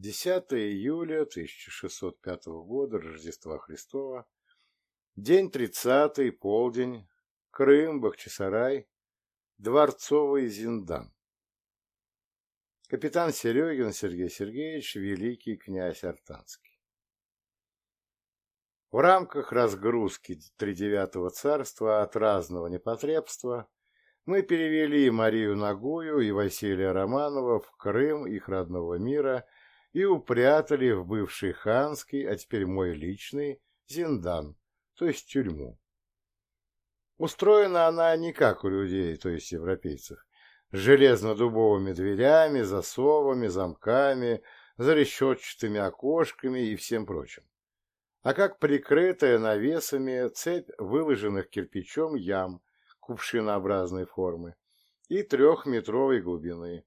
10 июля 1605 года Рождества Христова, день 30 полдень, Крым, Бахчисарай, Дворцовый Зиндан. Капитан Серегин Сергей Сергеевич, великий князь Артанский. В рамках разгрузки Тридевятого царства от разного непотребства мы перевели Марию Нагую и Василия Романова в Крым их родного мира – и упрятали в бывший ханский, а теперь мой личный, зиндан, то есть тюрьму. Устроена она не как у людей, то есть европейцев, железно-дубовыми дверями, засовами, замками, зарешетчатыми окошками и всем прочим, а как прикрытая навесами цепь выложенных кирпичом ям кувшинообразной формы и трехметровой глубины,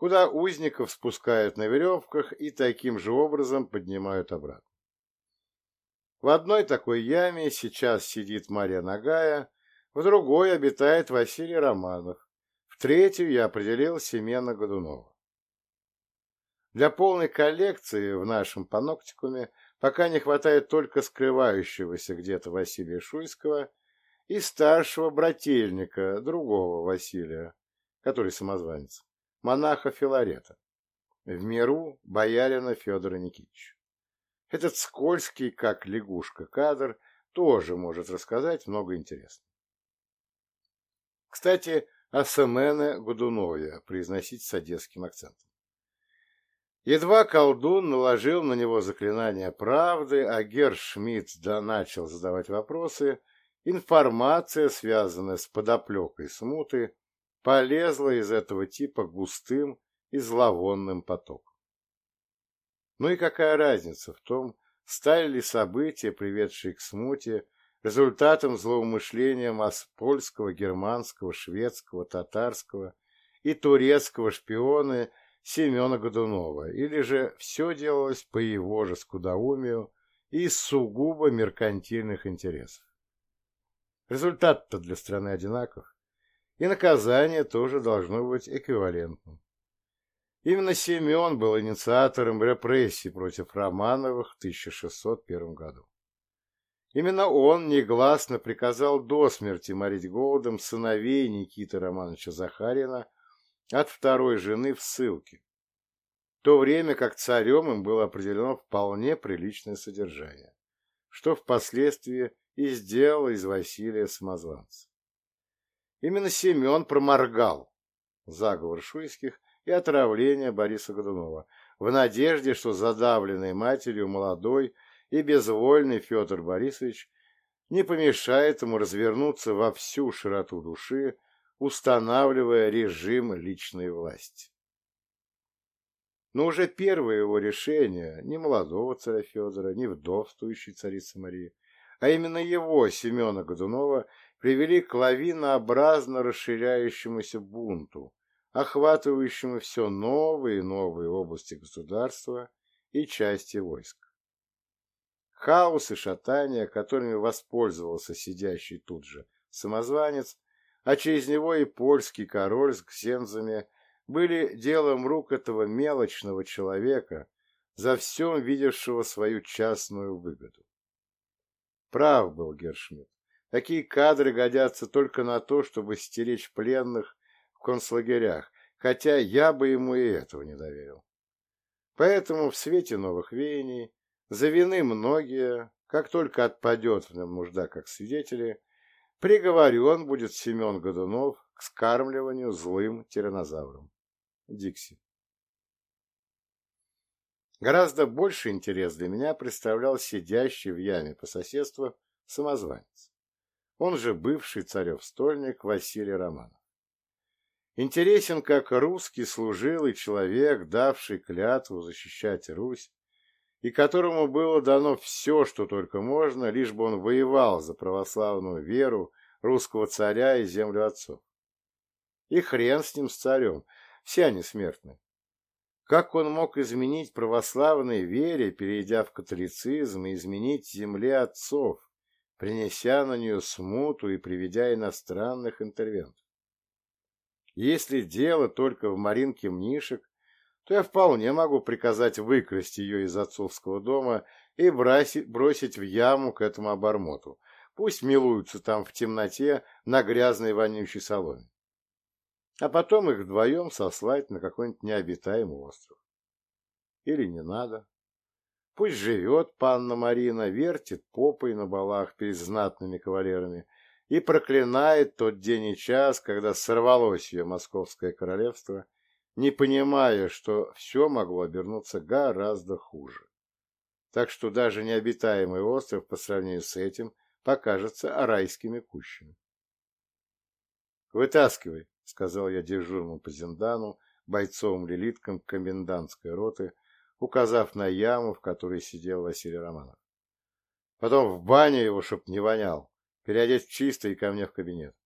куда узников спускают на веревках и таким же образом поднимают обратно. В одной такой яме сейчас сидит Мария Нагая, в другой обитает Василий Романов, в третью я определил Семена Годунова. Для полной коллекции в нашем паноктикуме пока не хватает только скрывающегося где-то Василия Шуйского и старшего брательника другого Василия, который самозванец монаха Филарета, в миру боярина Федора Никитича. Этот скользкий, как лягушка, кадр тоже может рассказать много интересного. Кстати, о Семене Годунове произносить с одесским акцентом. Едва колдун наложил на него заклинание правды, а Герр Шмидт да начал задавать вопросы, информация, связанная с подоплекой смуты, полезла из этого типа густым и зловонным потоком. Ну и какая разница в том, стали ли события, приведшие к смуте, результатом злоумышления польского, германского, шведского, татарского и турецкого шпиона Семена Годунова, или же все делалось по его же скудоумию и сугубо меркантильных интересов. Результат-то для страны одинаков и наказание тоже должно быть эквивалентным. Именно Семен был инициатором репрессий против Романовых в 1601 году. Именно он негласно приказал до смерти морить голодом сыновей Никиты Романовича Захарина от второй жены в ссылке, в то время как царем им было определено вполне приличное содержание, что впоследствии и сделало из Василия самозванца. Именно Семен проморгал заговор шуйских и отравление Бориса Годунова в надежде, что задавленный матерью молодой и безвольный Федор Борисович не помешает ему развернуться во всю широту души, устанавливая режим личной власти. Но уже первое его решение, не молодого царя Федора, не вдовствующей царицы Марии, а именно его, Семена Годунова, привели к лавинообразно расширяющемуся бунту, охватывающему все новые и новые области государства и части войск. Хаос и шатания, которыми воспользовался сидящий тут же самозванец, а через него и польский король с ксензами, были делом рук этого мелочного человека, за всем видевшего свою частную выгоду. Прав был Гершмидт. Такие кадры годятся только на то, чтобы стеречь пленных в концлагерях, хотя я бы ему и этого не доверил. Поэтому в свете новых веяний завины многие, как только отпадет в нем нужда как свидетели, приговорен будет Семен Годунов к скармливанию злым тиранозавром. Дикси. Гораздо больше интерес для меня представлял сидящий в яме по соседству самозванец он же бывший царев-стольник Василий Романов. Интересен как русский служилый человек, давший клятву защищать Русь, и которому было дано все, что только можно, лишь бы он воевал за православную веру русского царя и землю отцов. И хрен с ним, с царем, все они смертны. Как он мог изменить православной вере, перейдя в католицизм, и изменить земле отцов, принеся на нее смуту и приведя иностранных интервентов. Если дело только в Маринке Мнишек, то я вполне могу приказать выкрасть ее из отцовского дома и бросить, в яму к этому обормоту. Пусть милуются там в темноте на грязной вонючей соломе. А потом их вдвоем сослать на какой-нибудь необитаемый остров. Или не надо. Пусть живет панна Марина, вертит попой на балах перед знатными кавалерами и проклинает тот день и час, когда сорвалось ее московское королевство, не понимая, что все могло обернуться гораздо хуже. Так что даже необитаемый остров по сравнению с этим покажется райскими кущами. «Вытаскивай», — сказал я дежурному по Зиндану, бойцовым-лилиткам комендантской роты, указав на яму, в которой сидел Василий Романов. Потом в баню его, чтоб не вонял, переодеть чисто и ко мне в кабинет.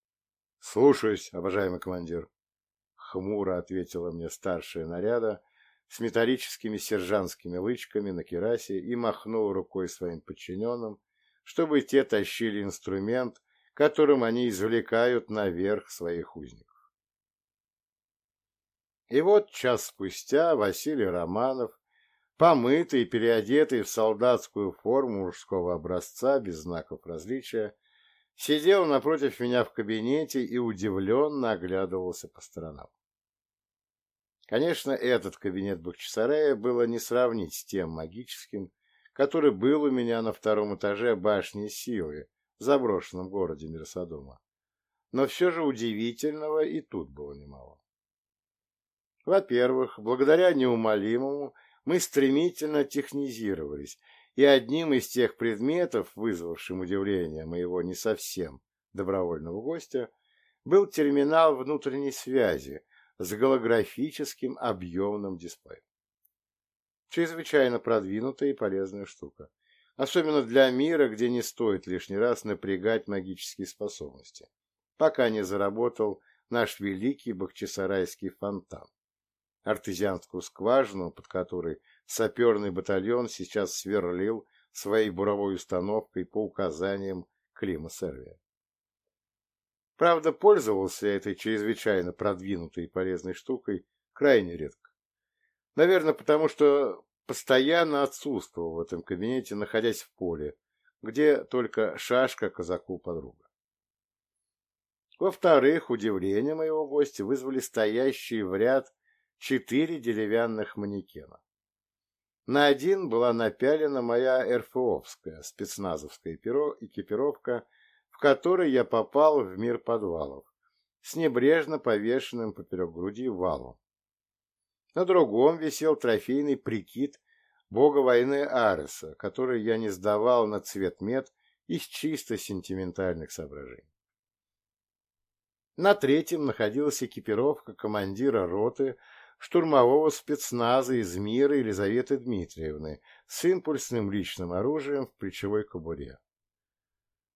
— Слушаюсь, обожаемый командир, — хмуро ответила мне старшая наряда с металлическими сержантскими лычками на керасе и махнул рукой своим подчиненным, чтобы те тащили инструмент, которым они извлекают наверх своих узников. И вот час спустя Василий Романов, помытый и переодетый в солдатскую форму мужского образца без знаков различия, сидел напротив меня в кабинете и удивленно оглядывался по сторонам. Конечно, этот кабинет Бахчисарея было не сравнить с тем магическим, который был у меня на втором этаже башни силы в заброшенном городе Мирсодома. Но все же удивительного и тут было немало. Во-первых, благодаря неумолимому мы стремительно технизировались, и одним из тех предметов, вызвавшим удивление моего не совсем добровольного гостя, был терминал внутренней связи с голографическим объемным дисплеем. Чрезвычайно продвинутая и полезная штука, особенно для мира, где не стоит лишний раз напрягать магические способности, пока не заработал наш великий бахчисарайский фонтан артезианскую скважину, под которой саперный батальон сейчас сверлил своей буровой установкой по указаниям Клима Сервия. Правда, пользовался этой чрезвычайно продвинутой и полезной штукой крайне редко. Наверное, потому что постоянно отсутствовал в этом кабинете, находясь в поле, где только шашка казаку подруга. Во-вторых, удивление моего гостя вызвали стоящие в ряд четыре деревянных манекена. На один была напялена моя РФОвская спецназовская экипировка, в которой я попал в мир подвалов, с небрежно повешенным поперек груди валом. На другом висел трофейный прикид бога войны Ареса, который я не сдавал на цвет мед из чисто сентиментальных соображений. На третьем находилась экипировка командира роты штурмового спецназа из мира Елизаветы Дмитриевны с импульсным личным оружием в плечевой кобуре.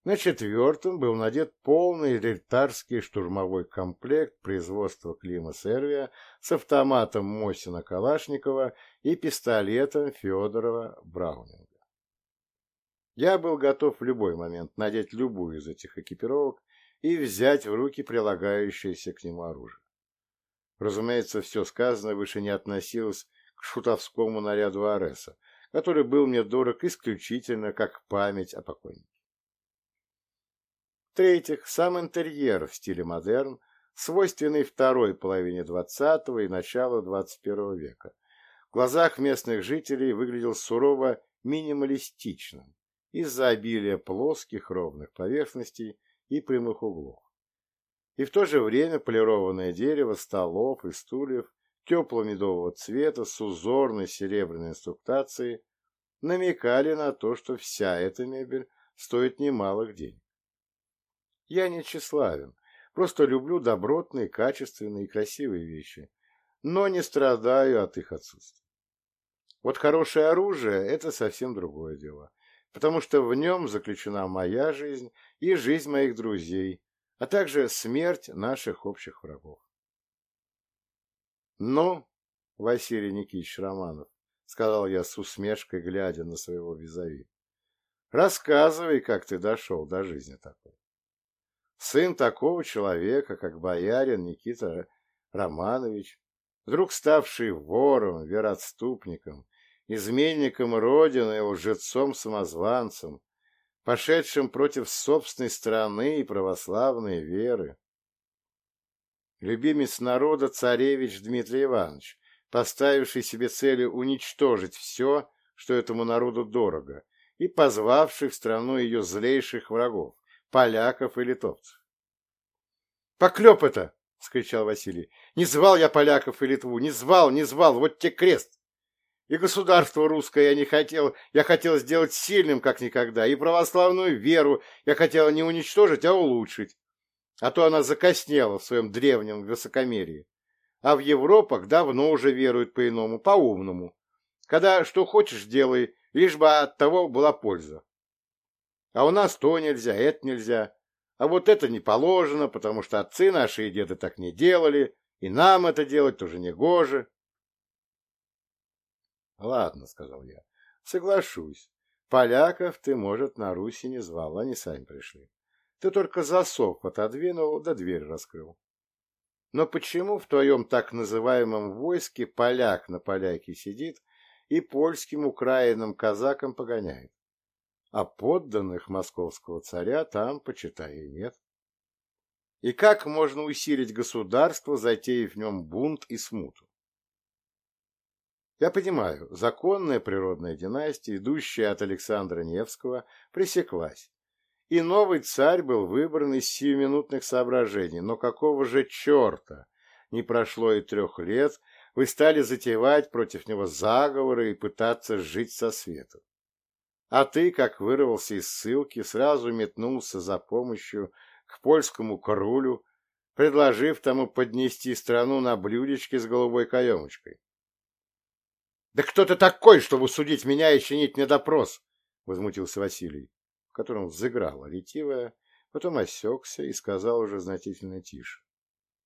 На четвертом был надет полный рельтарский штурмовой комплект производства Клима Сервия с автоматом Мосина Калашникова и пистолетом Федорова Браунинга. Я был готов в любой момент надеть любую из этих экипировок и взять в руки прилагающееся к нему оружие. Разумеется, все сказанное выше не относилось к шутовскому наряду Ареса, который был мне дорог исключительно как память о покойнике. В-третьих, сам интерьер в стиле модерн, свойственный второй половине XX и начала XXI века, в глазах местных жителей выглядел сурово минималистичным из-за обилия плоских ровных поверхностей и прямых углов и в то же время полированное дерево столов и стульев тепло-медового цвета с узорной серебряной инструктацией намекали на то, что вся эта мебель стоит немалых денег. Я не тщеславен, просто люблю добротные, качественные и красивые вещи, но не страдаю от их отсутствия. Вот хорошее оружие – это совсем другое дело, потому что в нем заключена моя жизнь и жизнь моих друзей, а также смерть наших общих врагов. «Ну, Василий Никитич Романов», — сказал я с усмешкой, глядя на своего визави, — «рассказывай, как ты дошел до жизни такой. Сын такого человека, как боярин Никита Романович, вдруг ставший вором, вероотступником, изменником Родины и лжецом-самозванцем, пошедшим против собственной страны и православной веры. Любимец народа царевич Дмитрий Иванович, поставивший себе целью уничтожить все, что этому народу дорого, и позвавший в страну ее злейших врагов, поляков и литовцев. «Поклеп это!» — скричал Василий. «Не звал я поляков и Литву, не звал, не звал, вот те крест! И государство русское я не хотел, я хотел сделать сильным, как никогда, и православную веру я хотел не уничтожить, а улучшить. А то она закоснела в своем древнем высокомерии. А в Европах давно уже веруют по-иному, по-умному. Когда что хочешь делай, лишь бы от того была польза. А у нас то нельзя, это нельзя. А вот это не положено, потому что отцы наши и деды так не делали, и нам это делать тоже не гоже. Ладно, сказал я, соглашусь. Поляков ты, может, на Руси не звал, они сами пришли. Ты только засов отодвинул, да дверь раскрыл. Но почему в твоем так называемом войске поляк на поляке сидит и польским украинам казакам погоняет? А подданных московского царя там, почитай, и нет. И как можно усилить государство, затеяв в нем бунт и смуту? Я понимаю, законная природная династия, идущая от Александра Невского, пресеклась. И новый царь был выбран из сиюминутных соображений. Но какого же черта? Не прошло и трех лет, вы стали затевать против него заговоры и пытаться жить со светом. А ты, как вырвался из ссылки, сразу метнулся за помощью к польскому королю, предложив тому поднести страну на блюдечке с голубой каемочкой. Да кто ты такой, чтобы судить меня и чинить мне допрос? — возмутился Василий, в котором взыграла ретивая, потом осекся и сказал уже значительно тише.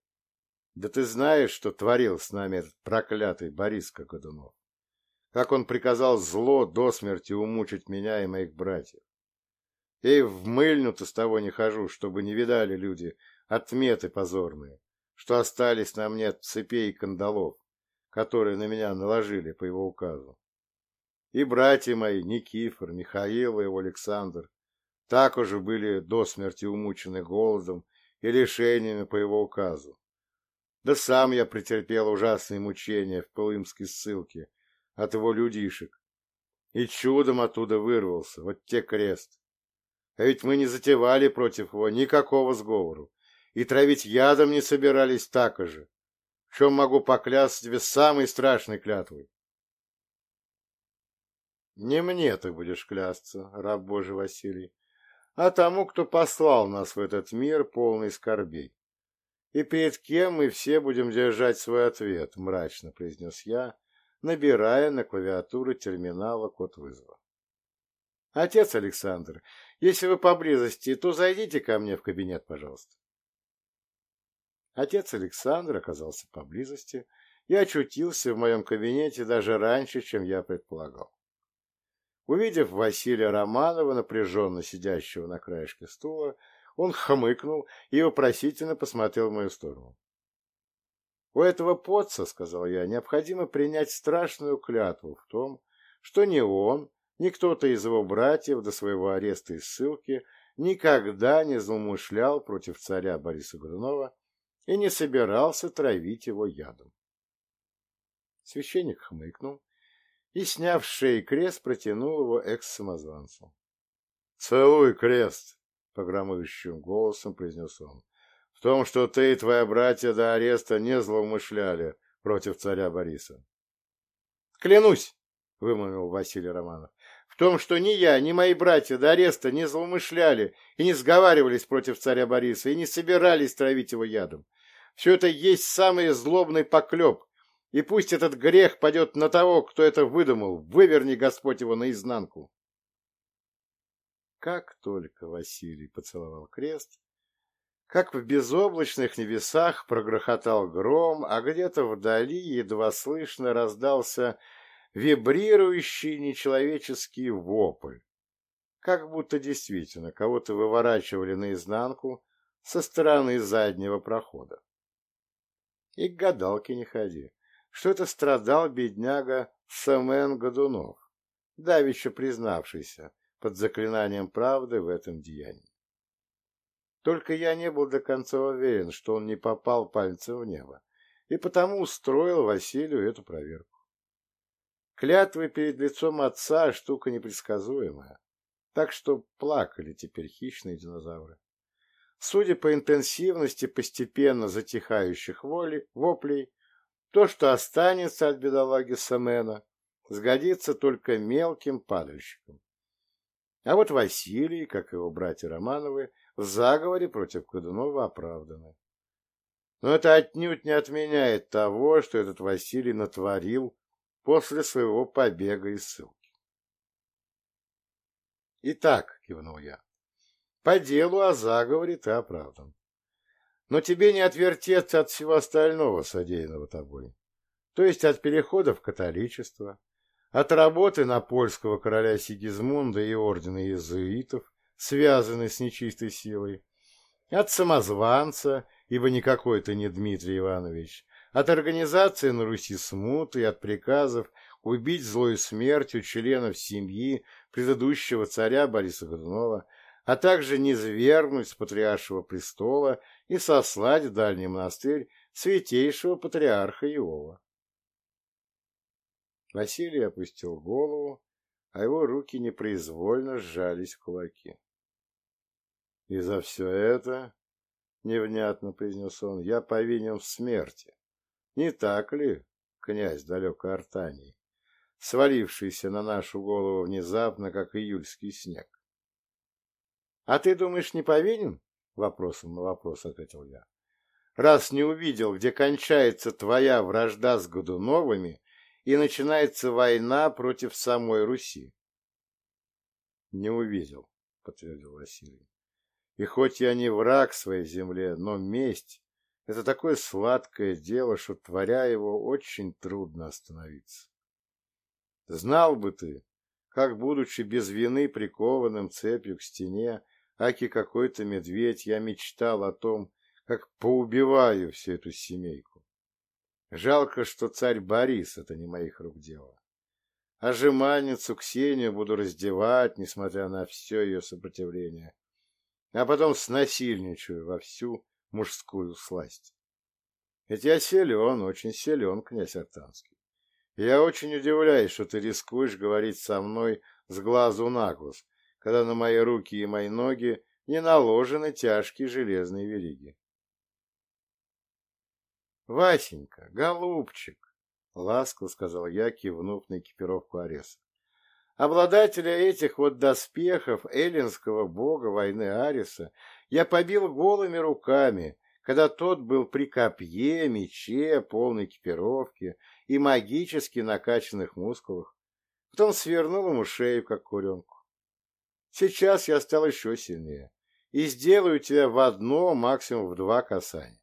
— Да ты знаешь, что творил с нами этот проклятый Бориска Годунов? Как он приказал зло до смерти умучить меня и моих братьев? Я и в мыльню-то с того не хожу, чтобы не видали люди отметы позорные, что остались на мне цепей и кандалов которые на меня наложили по его указу. И братья мои, Никифор, Михаил и его Александр, так уже были до смерти умучены голодом и лишениями по его указу. Да сам я претерпел ужасные мучения в Пылымской ссылке от его людишек. И чудом оттуда вырвался, вот те крест. А ведь мы не затевали против его никакого сговору, и травить ядом не собирались так же чем могу поклясться тебе самой страшной клятвой. Не мне ты будешь клясться, раб Божий Василий, а тому, кто послал нас в этот мир полный скорбей. И перед кем мы все будем держать свой ответ, мрачно произнес я, набирая на клавиатуру терминала код вызова. Отец Александр, если вы поблизости, то зайдите ко мне в кабинет, пожалуйста. Отец Александр оказался поблизости и очутился в моем кабинете даже раньше, чем я предполагал. Увидев Василия Романова, напряженно сидящего на краешке стула, он хмыкнул и вопросительно посмотрел в мою сторону. «У этого поца, — сказал я, — необходимо принять страшную клятву в том, что ни он, ни кто-то из его братьев до своего ареста и ссылки никогда не злоумышлял против царя Бориса Годунова и не собирался травить его ядом. Священник хмыкнул и, сняв с шеи крест, протянул его экс-самозванцу. — Целуй крест! — погромыющим голосом произнес он. — В том, что ты и твои братья до ареста не злоумышляли против царя Бориса. — Клянусь! — вымолвил Василий Романов в том, что ни я, ни мои братья до ареста не злоумышляли и не сговаривались против царя Бориса и не собирались травить его ядом. Все это есть самый злобный поклеп, и пусть этот грех падет на того, кто это выдумал, выверни Господь его наизнанку. Как только Василий поцеловал крест, как в безоблачных небесах прогрохотал гром, а где-то вдали едва слышно раздался вибрирующий нечеловеческий вопль, как будто действительно кого-то выворачивали наизнанку со стороны заднего прохода. И к гадалке не ходи. что это страдал бедняга Самен Годунов, давеча признавшийся под заклинанием правды в этом деянии. Только я не был до конца уверен, что он не попал пальцем в небо, и потому устроил Василию эту проверку. Клятвы перед лицом отца — штука непредсказуемая, так что плакали теперь хищные динозавры. Судя по интенсивности постепенно затихающих воли, воплей, то, что останется от бедолаги Самена, сгодится только мелким падальщикам. А вот Василий, как его братья Романовы, в заговоре против Годунова оправданы. Но это отнюдь не отменяет того, что этот Василий натворил после своего побега из ссылки. «Итак», — кивнул я, — «по делу о заговоре ты оправдан. Но тебе не отвертеться от всего остального, содеянного тобой, то есть от перехода в католичество, от работы на польского короля Сигизмунда и ордена иезуитов, связанной с нечистой силой, от самозванца, ибо никакой ты не Дмитрий Иванович, от организации на Руси смуты и от приказов убить злой смертью членов семьи предыдущего царя Бориса Годунова, а также низвергнуть с патриаршего престола и сослать в дальний монастырь святейшего патриарха Иова. Василий опустил голову, а его руки непроизвольно сжались в кулаки. — И за все это, — невнятно произнес он, — я повинен в смерти. Не так ли, князь далекой Артании, свалившийся на нашу голову внезапно, как июльский снег? — А ты думаешь, не повинен? — вопросом на вопрос ответил я. — Раз не увидел, где кончается твоя вражда с Годуновыми и начинается война против самой Руси. — Не увидел, — подтвердил Василий. — И хоть я не враг своей земле, но месть — это такое сладкое дело, что, творя его, очень трудно остановиться. Знал бы ты, как, будучи без вины прикованным цепью к стене, аки какой-то медведь, я мечтал о том, как поубиваю всю эту семейку. Жалко, что царь Борис — это не моих рук дело. А жеманницу Ксению буду раздевать, несмотря на все ее сопротивление, а потом снасильничаю во всю мужскую сласть. Ведь я силен, очень силен, князь Артанский. я очень удивляюсь, что ты рискуешь говорить со мной с глазу на глаз, когда на мои руки и мои ноги не наложены тяжкие железные вериги. Васенька, голубчик, — ласково сказал я, кивнув на экипировку Ареса. Обладателя этих вот доспехов эллинского бога войны Ариса я побил голыми руками, когда тот был при копье, мече, полной экипировке и магически накачанных мускулах. Потом свернул ему шею, как куренку. Сейчас я стал еще сильнее и сделаю тебя в одно, максимум в два касания.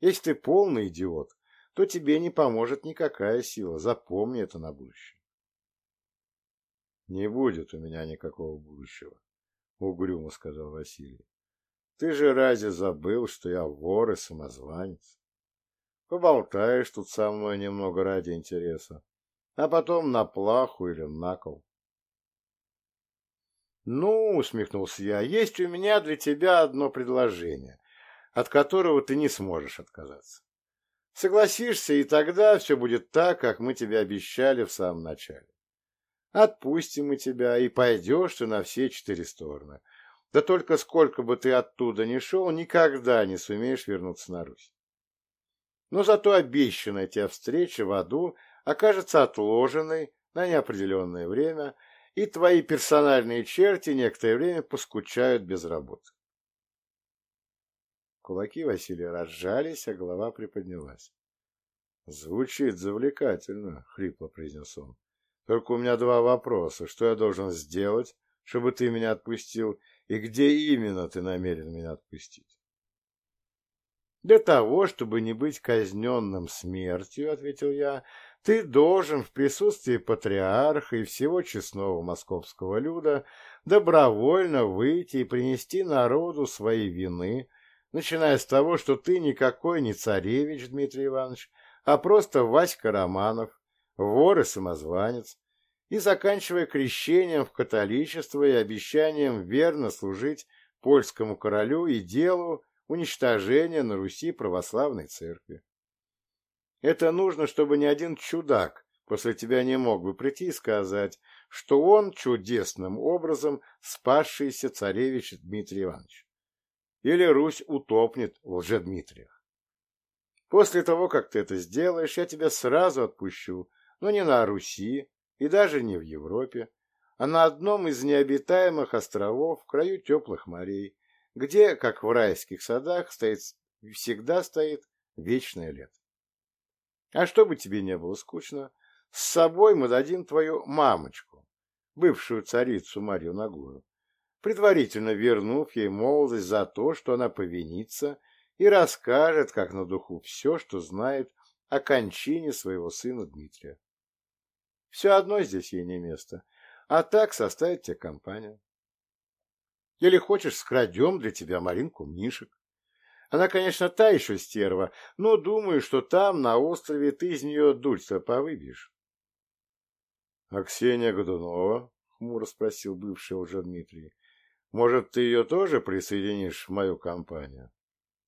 Если ты полный идиот, то тебе не поможет никакая сила. Запомни это на будущее. Не будет у меня никакого будущего, угрюмо сказал Василий. Ты же разве забыл, что я вор и самозванец? Поболтаешь тут со мной немного ради интереса, а потом на плаху или на кол. Ну, усмехнулся я, есть у меня для тебя одно предложение от которого ты не сможешь отказаться. Согласишься, и тогда все будет так, как мы тебе обещали в самом начале. Отпустим мы тебя, и пойдешь ты на все четыре стороны. Да только сколько бы ты оттуда ни шел, никогда не сумеешь вернуться на Русь. Но зато обещанная тебе встреча в аду окажется отложенной на неопределенное время, и твои персональные черти некоторое время поскучают без работы. Кулаки Василия разжались, а голова приподнялась. — Звучит завлекательно, — хрипло произнес он. — Только у меня два вопроса. Что я должен сделать, чтобы ты меня отпустил, и где именно ты намерен меня отпустить? — Для того, чтобы не быть казненным смертью, — ответил я, — ты должен в присутствии патриарха и всего честного московского люда добровольно выйти и принести народу свои вины, начиная с того, что ты никакой не царевич, Дмитрий Иванович, а просто Васька Романов, вор и самозванец, и заканчивая крещением в католичество и обещанием верно служить польскому королю и делу уничтожения на Руси православной церкви. Это нужно, чтобы ни один чудак после тебя не мог бы прийти и сказать, что он чудесным образом спасшийся царевич Дмитрий Иванович. Или Русь утопнет в лжедмитриях. После того, как ты это сделаешь, я тебя сразу отпущу, но не на Руси и даже не в Европе, а на одном из необитаемых островов в краю теплых морей, где, как в райских садах, стоит, всегда стоит вечное лето. А чтобы тебе не было скучно, с собой мы дадим твою мамочку, бывшую царицу Марию Нагую, предварительно вернув ей молодость за то, что она повинится и расскажет, как на духу, все, что знает о кончине своего сына Дмитрия. Все одно здесь ей не место, а так составит тебе компанию. Или хочешь, скрадем для тебя Маринку Мнишек. Она, конечно, та еще стерва, но думаю, что там, на острове, ты из нее дульство повыбьешь. — А Ксения Годунова? — хмуро спросил бывший уже Дмитрий. — Может, ты ее тоже присоединишь в мою компанию?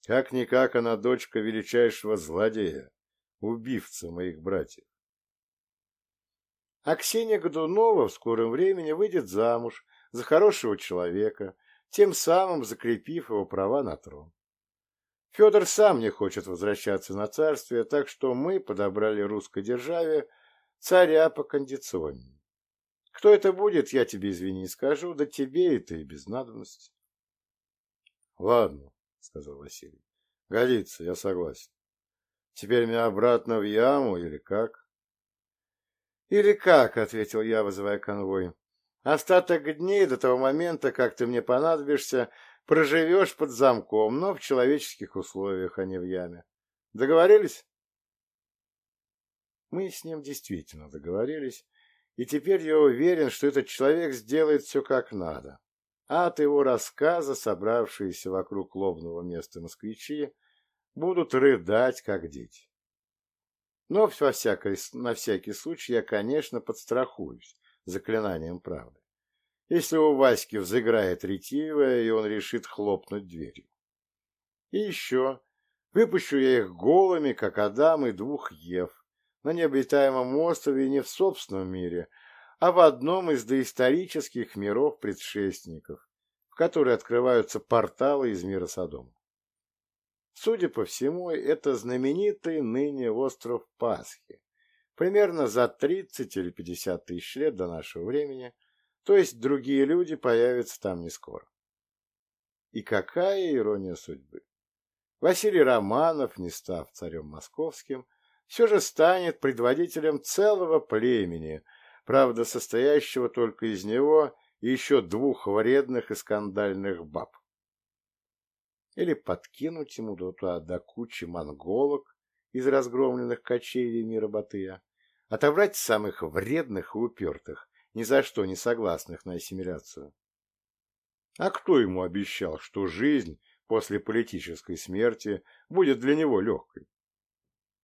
Как-никак она дочка величайшего злодея, убивца моих братьев. А Ксения Годунова в скором времени выйдет замуж за хорошего человека, тем самым закрепив его права на трон. Федор сам не хочет возвращаться на царствие, так что мы подобрали русской державе царя по кондиционнее. Кто это будет, я тебе, извини, не скажу, да тебе это и без надобности. — Ладно, — сказал Василий. — Годится, я согласен. Теперь меня обратно в яму или как? — Или как, — ответил я, вызывая конвой. — Остаток дней до того момента, как ты мне понадобишься, Проживешь под замком, но в человеческих условиях, а не в яме. Договорились? Мы с ним действительно договорились, и теперь я уверен, что этот человек сделает все как надо. А от его рассказа собравшиеся вокруг лобного места москвичи будут рыдать, как дети. Но во всякой, на всякий случай я, конечно, подстрахуюсь заклинанием правды если у Васьки взыграет ретивая, и он решит хлопнуть дверью. И еще, выпущу я их голыми, как Адам и двух Ев, на необитаемом острове не в собственном мире, а в одном из доисторических миров предшественников, в которые открываются порталы из мира Содома. Судя по всему, это знаменитый ныне остров Пасхи, примерно за 30 или 50 тысяч лет до нашего времени – то есть другие люди появятся там не скоро. И какая ирония судьбы! Василий Романов, не став царем московским, все же станет предводителем целого племени, правда, состоящего только из него и еще двух вредных и скандальных баб. Или подкинуть ему туда до кучи монголок из разгромленных кочевий мира Батыя, отобрать самых вредных и упертых, ни за что не согласных на ассимиляцию. А кто ему обещал, что жизнь после политической смерти будет для него легкой?